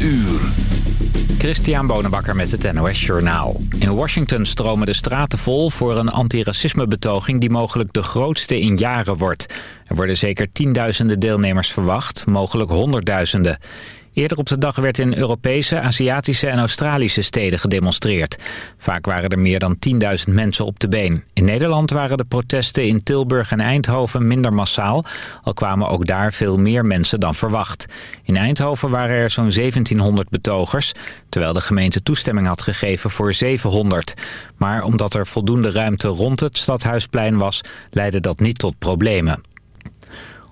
uur. Christian Bonenbakker met het NOS Journaal. In Washington stromen de straten vol voor een antiracismebetoging... die mogelijk de grootste in jaren wordt. Er worden zeker tienduizenden deelnemers verwacht, mogelijk honderdduizenden. Eerder op de dag werd in Europese, Aziatische en Australische steden gedemonstreerd. Vaak waren er meer dan 10.000 mensen op de been. In Nederland waren de protesten in Tilburg en Eindhoven minder massaal... al kwamen ook daar veel meer mensen dan verwacht. In Eindhoven waren er zo'n 1700 betogers... terwijl de gemeente toestemming had gegeven voor 700. Maar omdat er voldoende ruimte rond het stadhuisplein was... leidde dat niet tot problemen.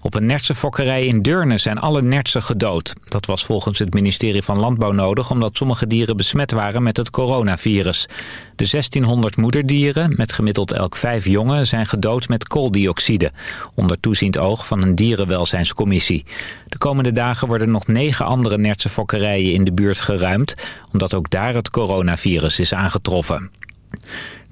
Op een nertsenfokkerij in Deurne zijn alle nertsen gedood. Dat was volgens het ministerie van Landbouw nodig... omdat sommige dieren besmet waren met het coronavirus. De 1600 moederdieren, met gemiddeld elk vijf jongen... zijn gedood met kooldioxide. Onder toeziend oog van een dierenwelzijnscommissie. De komende dagen worden nog negen andere nertsenfokkerijen in de buurt geruimd... omdat ook daar het coronavirus is aangetroffen.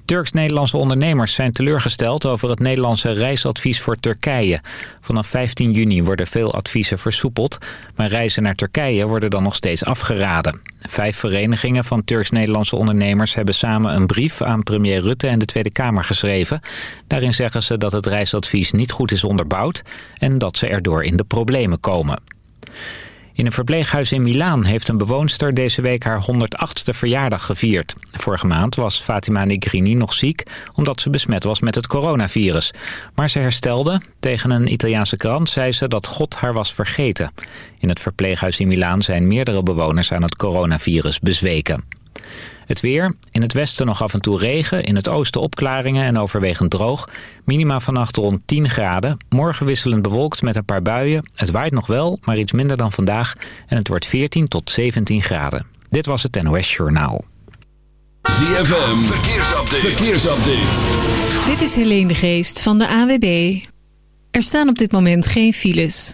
Turks-Nederlandse ondernemers zijn teleurgesteld over het Nederlandse reisadvies voor Turkije. Vanaf 15 juni worden veel adviezen versoepeld, maar reizen naar Turkije worden dan nog steeds afgeraden. Vijf verenigingen van Turks-Nederlandse ondernemers hebben samen een brief aan premier Rutte en de Tweede Kamer geschreven. Daarin zeggen ze dat het reisadvies niet goed is onderbouwd en dat ze erdoor in de problemen komen. In een verpleeghuis in Milaan heeft een bewoonster deze week haar 108ste verjaardag gevierd. Vorige maand was Fatima Negrini nog ziek omdat ze besmet was met het coronavirus. Maar ze herstelde. Tegen een Italiaanse krant zei ze dat God haar was vergeten. In het verpleeghuis in Milaan zijn meerdere bewoners aan het coronavirus bezweken. Het weer. In het westen nog af en toe regen. In het oosten opklaringen en overwegend droog. Minima vannacht rond 10 graden. Morgen wisselend bewolkt met een paar buien. Het waait nog wel, maar iets minder dan vandaag. En het wordt 14 tot 17 graden. Dit was het NOS Journaal. ZFM. Verkeersupdate. Verkeersupdate. Dit is Helene de Geest van de AWB. Er staan op dit moment geen files.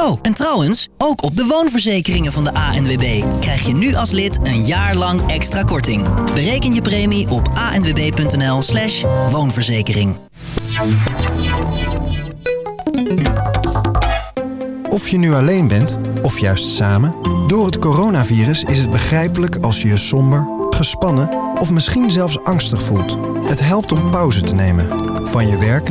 Oh, en trouwens, ook op de woonverzekeringen van de ANWB krijg je nu als lid een jaar lang extra korting. Bereken je premie op anwb.nl slash woonverzekering. Of je nu alleen bent, of juist samen, door het coronavirus is het begrijpelijk als je je somber, gespannen of misschien zelfs angstig voelt. Het helpt om pauze te nemen. Van je werk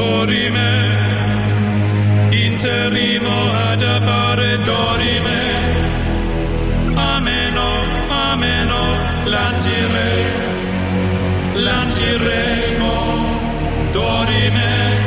Dorime, interimo ad appare dorime. Ameno, ameno, lancire, lanciremo, dorime.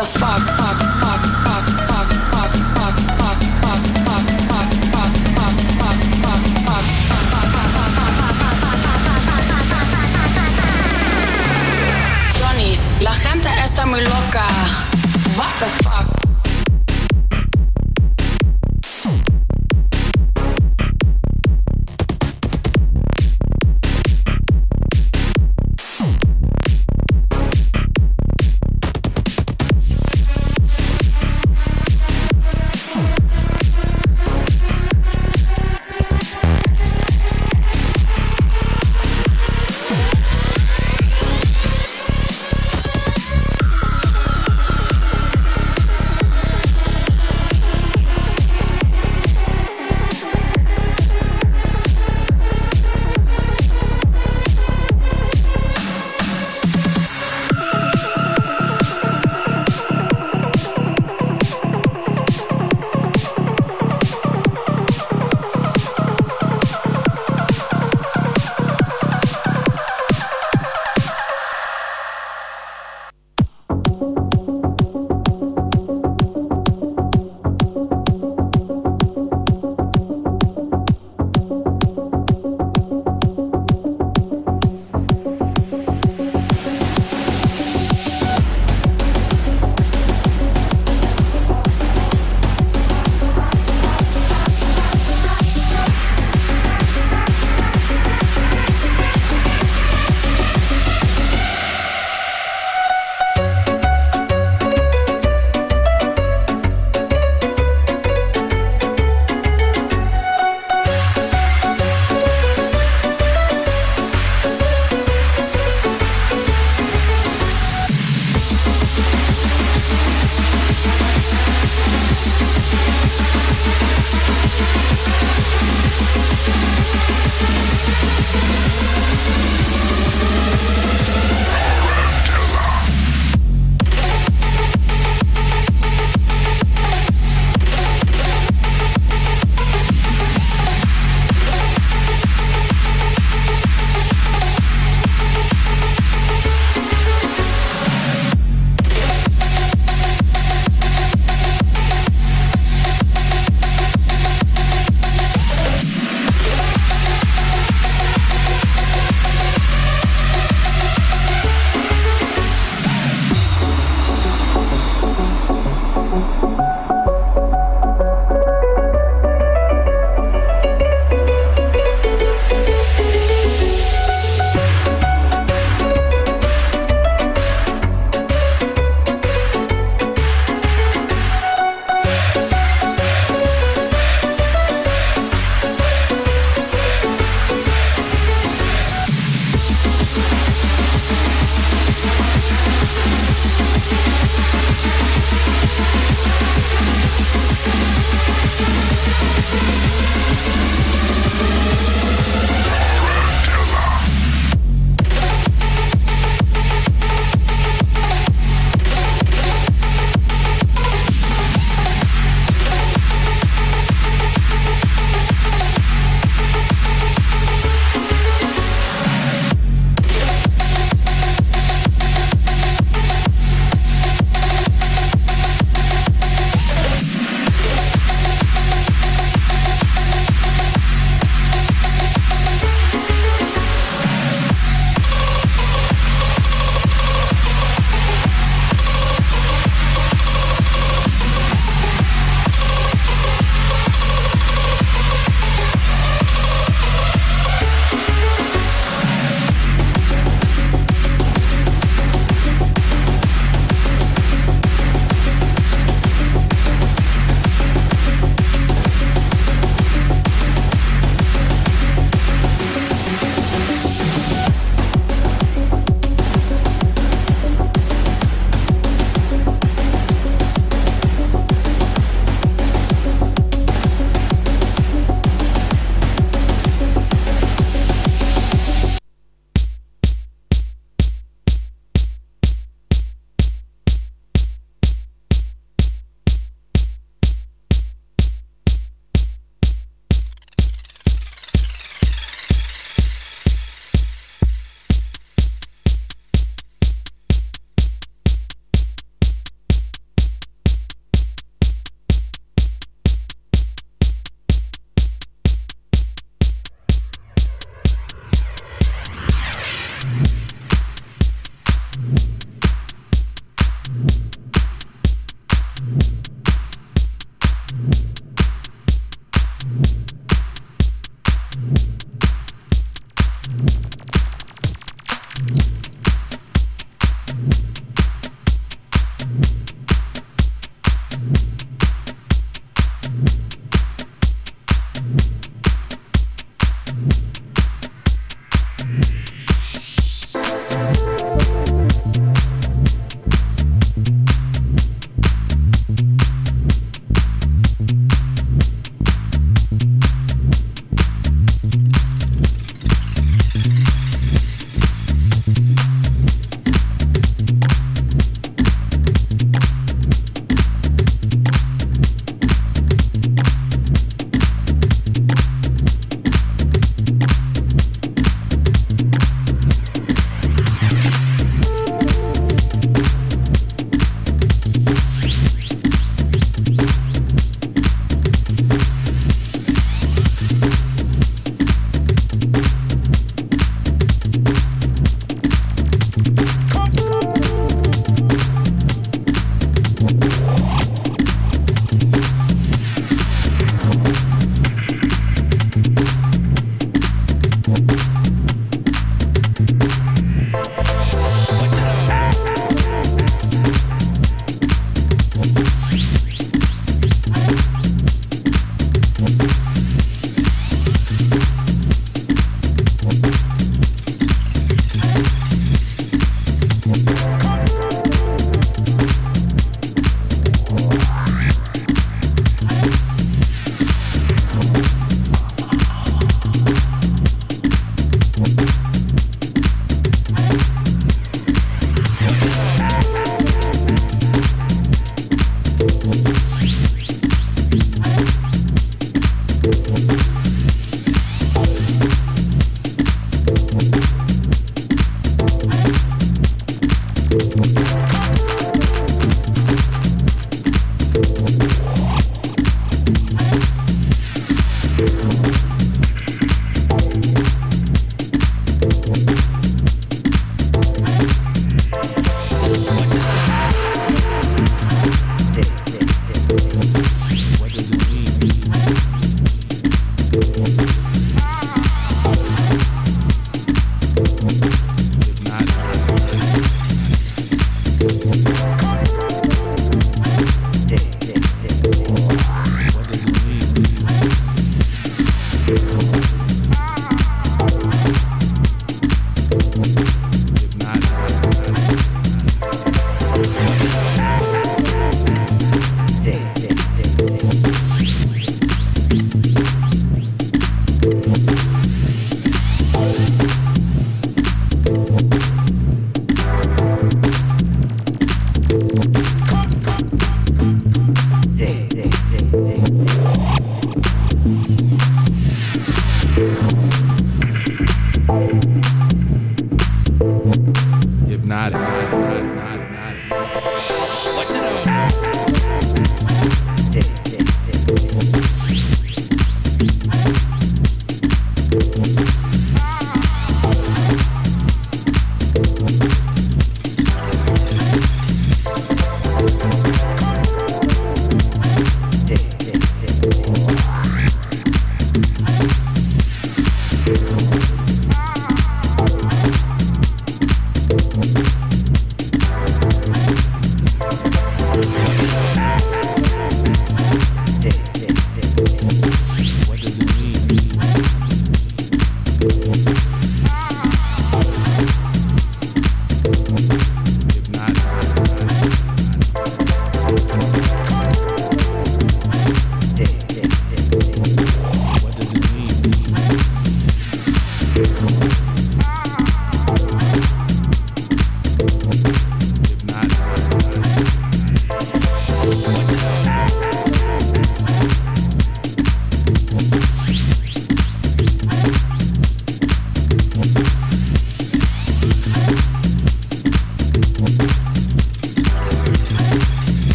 The fuck.